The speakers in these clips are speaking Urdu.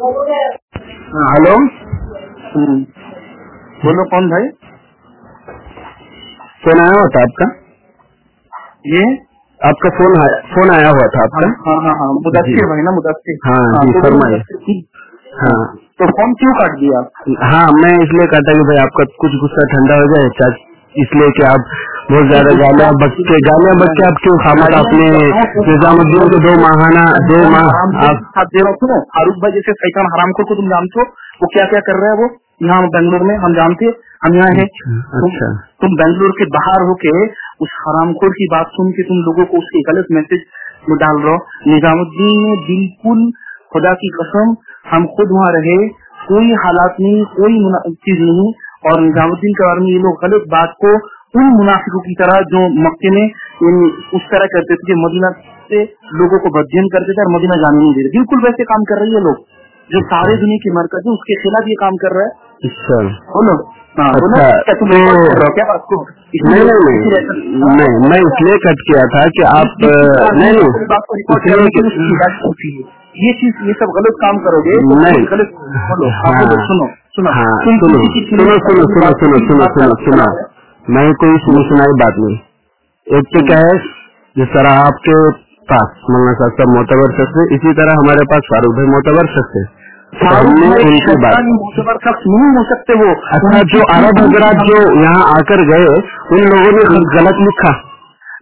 ہاں، ہلو۔ بولو کون بھائی؟ فون آیا ہوا تھا آپ کا؟ یہ آپ کا فون فون آیا ہوا تھا آپ کا؟ ہاں, ہاں،, ہاں، جی۔ مدثر بھائی نا مدثر ہاں جی، ہاں تو فون کیوں کاٹ دیا؟ ہاں میں اس لیے کہتا کہ بھائی آپ کا کچھ غصہ ٹھنڈا ہو جائے اس لیے کہ آپ بہت زیادہ گانا بچے گانا بچے آپ کیوں خامد آپ نے نظام الدین کو دو ماہانہ دو ہاں، ماہ ہاں، ہاں، سنو فاروق بھائی جیسے سیکان حرام کو تم جانتے ہو وہ کیا کیا کر رہا ہے وہ؟ یہاں بنگلور میں ہم جانتے ہیں ہم یہاں ہیں۔ اچھا، اچھا۔ تم بنگلور کے باہر ہو کے اس حرام خور کی بات سن کے تم لوگوں کو اس کے غلط میسج میں ڈال رہا ہو۔ نظام الدین نے بالکل خدا کی قسم ہم خود وہاں رہے کوئی حالات نہیں کوئی چیز نہیں اور نظام الدین کے بارے میں یہ لوگ غلط بات کو ان منافقوں کی طرح جو مکے میں یعنی اس طرح کرتے تھے مدینہ سے لوگوں کو بدین کرتے تھے اور مدینہ جانے نہیں دے رہے بالکل ویسے کام کر رہی ہے لوگ۔ جو سارے دنیا کی مرکز ہے اس کے خلاف یہ کام کر رہا ہے۔ نہیں میں اس لیے کٹ کیا تھا کہ آپ یہ چیز یہ سب غلط کام کرو گے۔ نہیں۔ سنو سنو۔ سنو۔ سنو سنو سنو سنو۔ میں کوئی سنی سنائی بات نہیں۔ ایک تو کیا ہے جس طرح آپ کے پاس مولانا صاحب صاحب معتبر شخص ہے اسی طرح ہمارے پاس فاروق بھائی معتبر شخص ہے شخص نہیں ہو سکتے وہ۔ اچھا، جو عرب حضرات جو یہاں آ کر گئے ان لوگوں نے غلط لکھا۔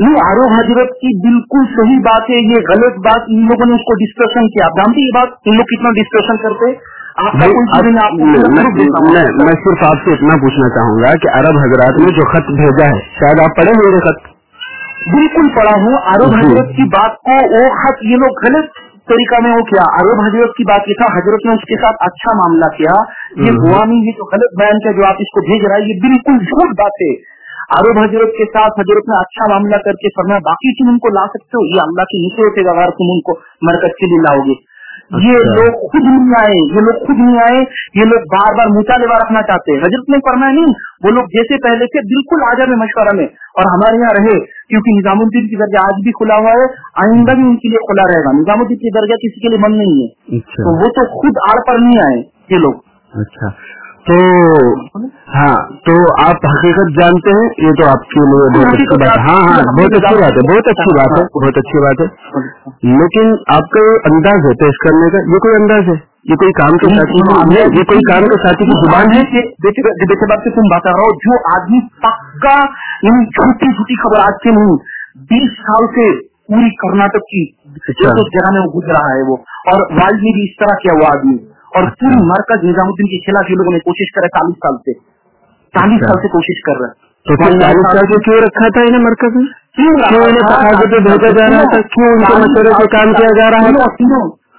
نہیں آرو حضرت کی بالکل صحیح بات ہے یہ غلط بات ان لوگوں نے اس کو ڈسکشن کیا۔ جانتے یہ بات؟ ان لوگ کتنا ڈسکشن کرتے؟ میں صرف آپ سے اتنا پوچھنا چاہوں گا کہ عرب حضرات نے جو خط بھیجا ہے شاید آپ پڑھے ہوں گے خط؟ بالکل پڑھا ہوں۔ عرب جی۔ حضرت کی بات کو وہ خط یہ لوگ غلط طریقہ میں وہ کیا؟ عرب حضرت کی بات یہ تھا حضرت نے اس کے ساتھ اچھا معاملہ کیا۔ یہ گوا یہ جو غلط بیان کیا جو آپ اس کو بھیج رہا ہے یہ بالکل جھوٹ بات ہے۔ عرب حضرت کے ساتھ حضرت نے اچھا معاملہ کر کے فرمایا باقی تم ان کو لا سکتے ہو یہ اللہ کے نیچے ہوتے گا اگر تم ان کو مرکز کے لیے لاؤ گے۔ یہ اچھا۔ لوگ خود نہیں آئے یہ لوگ خود نہیں آئے یہ لوگ بار بار مطالبہ رکھنا چاہتے ہیں۔ حضرت نے پڑھنا نہیں وہ لوگ جیسے پہلے تھے بالکل آ میں مشورہ میں۔ اور ہمارے یہاں رہے کیونکہ نظام الدین کی درجہ آج بھی کھلا ہوا ہے آئندہ بھی ان کے لیے کھلا رہے گا۔ نظام الدین کی درجہ کسی کے لیے بند نہیں ہے۔ اچھا۔ تو وہ تو خود آڑ پر نہیں آئے یہ لوگ۔ اچھا۔ تو ہاں تو آپ حقیقت جانتے ہیں یہ تو آپ کے لیے بہت اچھی بات ہاں ہاں بہت اچھی بات ہے بہت اچھی بات ہے بہت اچھی بات ہے۔ لیکن آپ کا یہ انداز ہے پیش کرنے کا یہ کوئی انداز ہے؟ یہ کوئی کام کے ساتھی ہاں، یہ کوئی کام کے ساتھی کی ہاں، زبان ہے؟ بیٹے بات سے تم بتا رہا ہو جو آدمی پکا یعنی ان چھوٹی چھوٹی خبر آج کے نہیں بیس سال سے پوری کرناٹک کی اچھا۔ جگہ میں وہ گزرا ہے وہ اور والد نے بھی اس طرح کیا وہ آدمی؟ اور پوری مرکز نظام الدین کے خلاف یہ لوگوں نے کوشش کرا چالیس سال سے۔ چالیس سال سے کوشش کر رہا ہے۔ تو چالیس سال سے کیوں رکھا تھا انہیں مرکز میں؟ کیوں بھیجا جا رہا تھا؟ کیوں سے کام کیا جا رہا ہے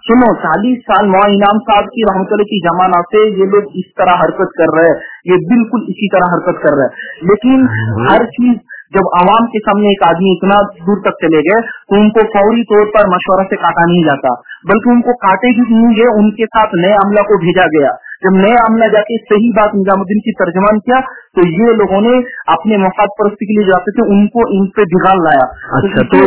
سنو چالیس سال مو انعام صاحب کی رحمت اللہ کی زمانہ سے یہ لوگ اس طرح حرکت کر رہے ہیں۔ یہ بالکل اسی طرح حرکت کر رہے ہیں۔ لیکن ہاں۔ ہر چیز جب عوام کے سامنے ایک آدمی اتنا دور تک چلے گئے تو ان کو فوری طور پر مشورہ سے کاٹا نہیں جاتا۔ بلکہ ان کو کاٹے بھی نہیں گئے ان کے ساتھ نئے عملہ کو بھیجا گیا۔ جب نئے عملہ جا کے صحیح بات نظام الدین کی ترجمان کیا تو یہ لوگوں نے اپنے مفاد پرستی کے لیے جاتے تھے ان کو ان پہ بگاڑ لایا۔ اچھا تو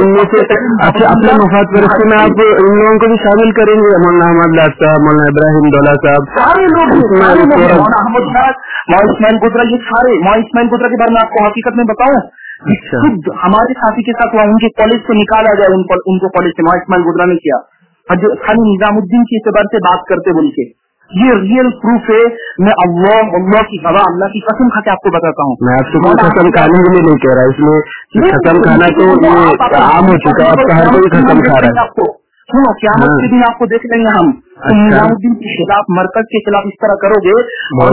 اچھا، اپنے مفاد پرستی میں آپ ان لوگوں کو بھی شامل کریں گے مولانا احمد لاز صاحب مولانا ابراہیم دولا صاحب۔ سارے لوگ مولانا احمد لاز ماں اسماعیل گودرا یہ سارے ماں اسماعیل گودرا کے بارے میں آپ کو حقیقت میں بتاؤں۔ اچھا۔ خود ہمارے ساتھی کے ساتھ ان کے کالج سے نکالا جائے ان کو کالج سے ماں اسماعیل گودرا نے کیا۔ خانی نظام الدین کے اعتبار سے بات کرتے بول کے یہ ریئل پروف ہے میں اللہ اللہ کی ہوا اللہ کی قسم کھا کے آپ کو بتاتا ہوں۔ میں آپ کو قسم کھانے کے لیے نہیں کہہ رہا اس میں قسم کھانا تو عام ہو چکا آپ کا ہر کوئی قسم کھا رہا ہے۔ قیامت کے ہاں۔ دن آپ کو دیکھ لیں گے ہم۔ اچھا۔ نظام الدین کے خلاف مرکز کے خلاف اس طرح کرو گے۔ اور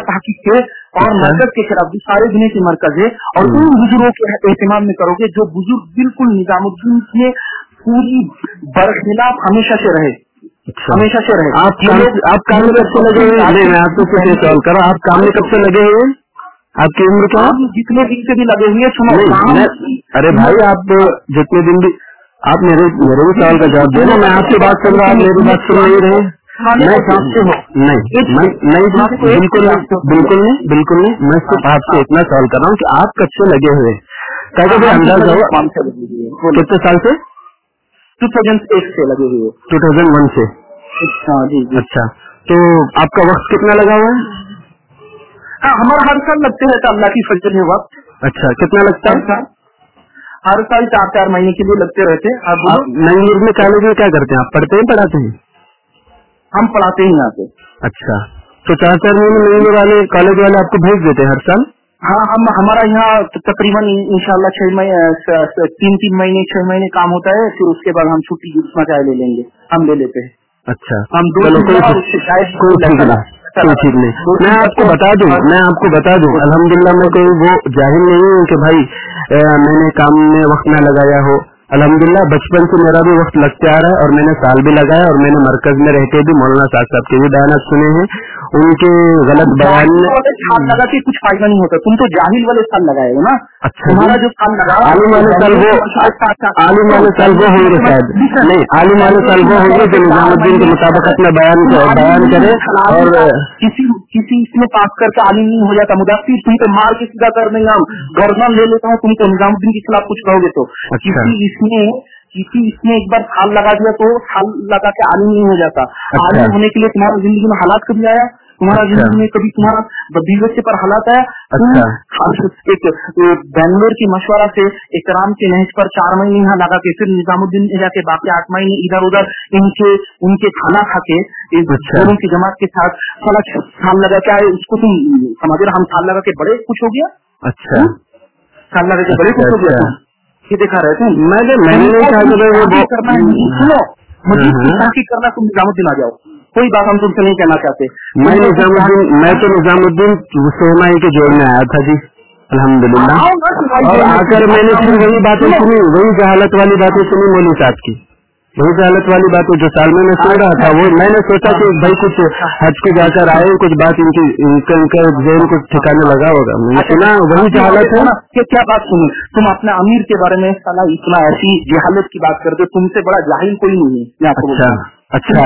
تحقیق کے اور اچھا۔ مرکز کے خلاف جو سارے دنیا کے مرکز ہے۔ اور ہاں۔ ان بزرگوں کے اہتمام میں کرو گے جو بزرگ بالکل نظام الدین کے پوری برخلاف ہمیشہ سے رہے۔ اچھا۔ ہمیشہ سے رہے۔ آپ آپ کام کب سے لگے ہوئے؟ میں آپ کو سوال کر آپ کام میں کب سے لگے ہوئے؟ آپ کی عمر کیا؟ جتنے دن سے بھی لگے ہوئے ارے بھائی آپ جتنے دن بھی آپ میرے میرے بھی سوال کا جواب دے رہے میں آپ سے بات کر رہا ہوں میری بات سن نہیں رہے بالکل بالکل نہیں بالکل نہیں۔ میں صرف ہاں، ہاں۔ آپ سے اتنا سوال کر رہا ہوں کہ آپ کب سے لگے ہوئے کتنے سال سے؟ ٹو تھاؤزینڈ ایٹ سے لگے ہوئے ٹو تھاؤزینڈ ون سے۔ ہاں، جی،, جی اچھا تو آپ کا وقت کتنا لگا ہوا ہے؟ ہاں، ہمارا ہر سال لگتے رہتا اللہ کی فضل میں وقت۔ اچھا کتنا لگتا ہے؟ ہر سال چار چار مہینے کے لیے لگتے رہتے مینگلور میں کالج میں کیا کرتے ہیں؟ آپ پڑھتے ہیں پڑھاتے ہیں؟ ہم پڑھاتے ہیں یہاں پہ اچھا تو چار چار مہینے مہینے والے کالج والے آپ کو بھیج دیتے ہیں ہر سال؟ ہاں ہم ہمارا یہاں تقریباً انشاءاللہ چھ مہینے تین تین مہینے چھ مہینے کام ہوتا ہے پھر اس کے بعد ہم چھٹی جتنا چاہے لے لیں گے ہم لے لیتے ہیں۔ اچھا۔ ہم میں آپ کو بتا دوں میں آپ کو بتا دوں۔ الحمدللہ میں کوئی وہ جاہل نہیں ہوں کہ بھائی میں نے کام میں وقت نہ لگایا ہو۔ الحمدللہ بچپن سے میرا بھی وقت لگتے آ رہا ہے اور میں نے سال بھی لگایا اور میں نے مرکز میں رہتے بھی مولانا صاحب صاحب کے بھی بیانات سنے ہیں۔ ان کے غلط بیان کے کچھ فائدہ نہیں ہوتا۔ تم تو جاہل والے سال لگائے ہو نا۔ اچھا جی۔ تمہارا جو سال لگا عالم والے سال وہ عالم والے سال وہ ہوں گے شاید۔ نہیں عالم والے سال وہ ہوں گے جو نظام الدین کے مطابق اپنا بیان بیان کرے اور کسی کسی اس میں پاس کر کے عالم نہیں ہو جاتا۔ مدافع تم تو مار کے سیدھا کر دیں گا گورنر لے لیتا ہوں تم تو نظام الدین کے خلاف کچھ کہو گے تو۔ اچھا۔ کسی اس میں کسی اس میں ایک بار تھال لگا دیا تو تھال لگا کے آلو نہیں ہو جاتا۔ اچھا۔ عالم ہونے کے لیے تمہارا زندگی میں حالات کبھی آیا؟ تمہارا اچھا۔ زندگی میں کبھی تمہارا بدیوت پر حالات آیا؟ اچھا۔ بینگلور کی مشورہ سے اکرام کے نہج پر چار مہینے یہاں لگا کے پھر نظام الدین جا کے باقی آٹھ مہینے ادھر ادھر ان کے ان کے کھانا کھا کے کی جماعت کے ساتھ سال سال لگا کے آئے۔ اس کو تم سمجھ رہے ہم سال لگا کے بڑے کچھ ہو گیا؟ اچھا۔ سال لگا کے بڑے کچھ ہو گیا۔ یہ دکھا رہے تھے۔ میں جب میں نے کرنا سنو۔ مجھے ہاں، ہاں۔ کرنا تم نظام الدین آ جاؤ۔ کوئی بات ہم تم سے نہیں کہنا چاہتے۔ میں نظام الدین میں تو نظام الدین سہمائی کے جوڑ میں آیا تھا جی۔ الحمد للہ اور آ کر میں نے وہی باتیں سنی وہی جہالت والی باتیں سنی مولو صاحب کی۔ یہی حالت والی بات ہے جو سال میں سو رہا تھا وہ میں نے سوچا کہ بھائی کچھ حج کو جا کر آئے کچھ بات ان کی ان کا ذہن کو ٹھکانے لگا ہوگا۔ سنا ہاں، وہی جہالت ہے۔ نا کیا بات سنی تم اپنا امیر کے بارے میں سلا اتنا ایسی جہالت کی بات کرتے تم سے بڑا جاہل کوئی نہیں ہے۔ اچھا.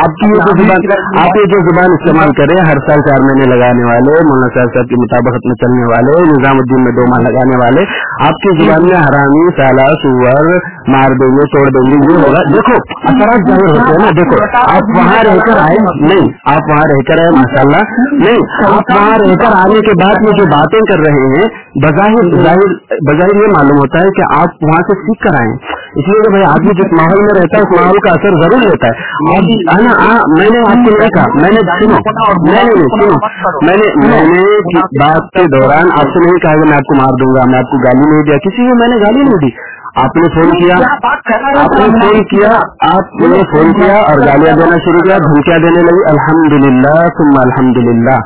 آپ کی جو زبان آپ یہ جو زبان استعمال کریں ہر سال چار مہینے لگانے والے مولانا صاحب صاحب کے مطابق میں چلنے والے نظام الدین میں دو ماہ لگانے والے آپ کی زبان میں حرامی سالا سور مار دیں گے توڑ دیں گے یہ ہوگا. دیکھو اثرات ظاہر ہوتے ہیں نا دیکھو آپ وہاں رہ کر آئے نہیں آپ وہاں رہ کر آئے ماشاء اللہ نہیں آپ وہاں رہ کر آنے کے بعد میں جو باتیں کر رہے ہیں بظاہر بظاہر یہ معلوم ہوتا ہے کہ آپ وہاں سے سیکھ کر آئے اس لیے کہ آدمی جس ماحول میں رہتا ہے، اس ماحول کا اثر ضرور لیتا ہے۔ میں نے آپ کو کہا، میں نے میں نے میں نے میں نے بات کے دوران آپ سے نہیں کہا کہ میں آپ کو مار دوں گا، میں آپ کو گالی نہیں دیا۔ کسی کو میں نے گالی نہیں دی۔ آپ نے فون کیا، آپ نے فون کیا، آپ نے فون کیا اور گالیاں دینا شروع کیا، دھمکیاں دینے لگی۔ الحمد للہ تم الحمد للہ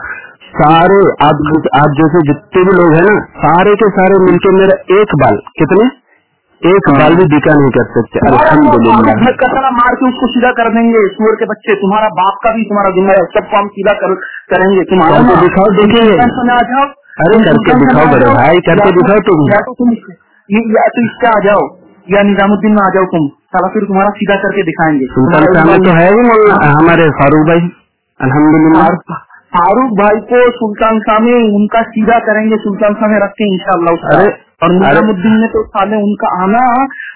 سارے آپ جیسے جتنے بھی لوگ ہیں نا، سارے کے سارے مل کے میرا ایک بال، کتنے؟ ایک بال بھی بیکا نہیں کر سکتے. الحمد للہ کسرا مار کے اس کو سیدھا کر دیں گے. سور کے بچے تمہارا باپ کا بھی تمہارا ذمہ ہے. سب کو ہم سیدھا کریں گے. تمہارا دکھاؤ دیکھیں گے. ارے کر کے دکھاؤ بڑے بھائی کر کے دکھاؤ تم یا تو اس کا آ جاؤ. یا نظام الدین میں آ جاؤ تم. سارا پھر تمہارا سیدھا کر کے دکھائیں گے. تو ہے ہاں. ہمارے فاروق بھائی الحمد للہ فاروق بھائی کو سلطان شاہ میں ان کا سیدھا کریں گے. سلطان شاہ میں رکھ کے ان شاء اللہ اور نظام الدین نے تو سالے ان کا آنا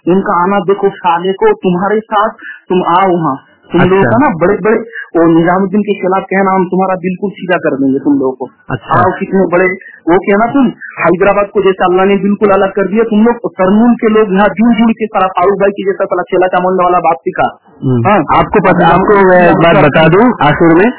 ان کا آنا دیکھو سالے کو تمہارے ساتھ تم آؤ وہاں۔ تم اچھا۔ لوگ کا نا بڑے بڑے۔ وہ نظام الدین کے خلاف کہنا ہم تمہارا بالکل سیدھا کر دیں گے تم لوگوں کو۔ اچھا۔ آؤ کتنے بڑے۔ وہ کہنا تم حیدرآباد کو جیسے اللہ نے بالکل الگ کر دیا تم لوگ سرمون کے لوگ یہاں جڑ جڑ کے سارا فاروق بھائی کی جیسا سارا چیلا چامنڈا والا بات سیکھا ہاں۔ آپ کو پتا آپ کو ہاں۔ میں بات بتا دوں آخر میں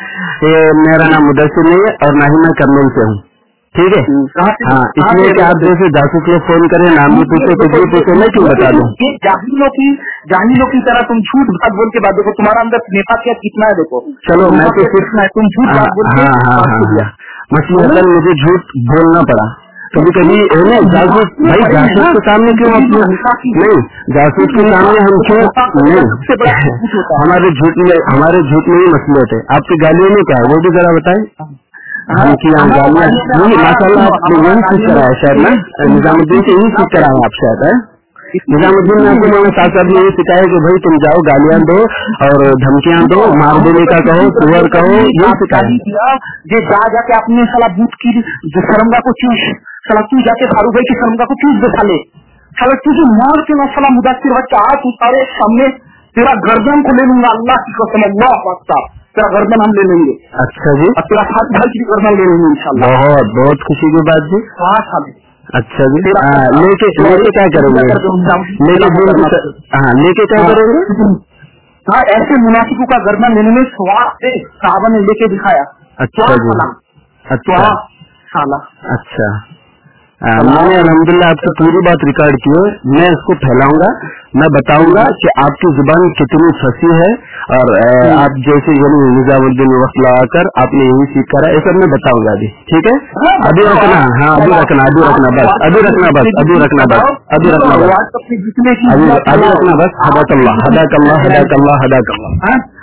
میرا نام مدثر نہیں ہے اور نہ ہی میں کرنول سے ہوں۔ ٹھیک ہے؟ ہاں اس لیے کہ آپ جیسے جاسو کے فون کریں نام بھی پوچھے تو بھی پوچھے میں کیوں بتا دوں؟ یہ جاہلوں کی جاہلوں کی طرح تم جھوٹ بات بول کے بات دیکھو تمہارا اندر نیپا کیا کتنا ہے دیکھو؟ چلو میں تو سیکھنا ہے؟ تم جھوٹ ہاں، بات بول کے ہاں، ہاں، مسئلہ اگر مجھے جھوٹ بولنا پڑا۔ کبھی کبھی جاسوس بھائی جاسوس کے سامنے کیوں نہیں جاسوس کے سامنے ہم کیوں ہمارے جھوٹ میں ہمارے جھوٹ میں ہی مسئلے تھے آپ کی گالیوں میں کیا وہ بھی ذرا بتائیں۔ ہاں، جی، ماشاء اللہ آپ نے یہی سیکھ کرا شاید نا؟ نظام الدین سے یہی سیکھ کرا آپ شاید نظام الدین نے آپ کو مولانا ساتھ صاحب یہ سکھایا کہ بھائی تم جاؤ گالیاں دو اور دھمکیاں دو مار دینے کا کہو سور کہو یہ سکھایا جو جا جا کے اپنے سلا بوٹ کی جو سرمگا کو چوس سلا تو جا کے فاروق بھائی کی سرمگا کو چوس بسا لے۔ سلا تجھے مار کے میں سلا مداخر بچہ ہاتھ اتارے سامنے تیرا گردن کو لے لوں گا اللہ کی قسم اللہ پاک کا گردن ہم لے لیں گے اچھا جی۔ اپنا ہاتھ بھائی کی گردن لے لیں گے انشاءاللہ۔ بہت بہت خوشی کی بات جی۔ ہاں صاحب اچھا جی۔ ہاں، لے کے لے کے کیا کریں گے؟ جی، لے کے ہاں کیا کریں گے؟ ہاں ایسے مناسبوں کا گردن لینے میں سواد سے صحابہ نے لے کے دکھایا۔ اچھا جی۔ اچھا۔ اچھا۔ میں نے الحمد للہ آپ سے پوری بات ریکارڈ کی ہے۔ میں اس کو پھیلاؤں گا۔ میں بتاؤں گا کہ آپ کی زبان کتنی پھنسی ہے اور آپ جیسے یعنی نظام الدین وقت لگا کر آپ نے یہی سیکھ کرا۔ یہ سب میں بتاؤں گا ابھی، ٹھیک ہے؟ ابھی رکھنا ہاں ابھی رکھنا ابھی رکھنا، بس، ابھی رکھنا، بس، ابھی رکھنا، بس، ابھی رکھنا، بس۔ ابھی رکھنا، بس ہدا کلّہ ہدا کلّہ ہدا کلّہ ہدا کلّہ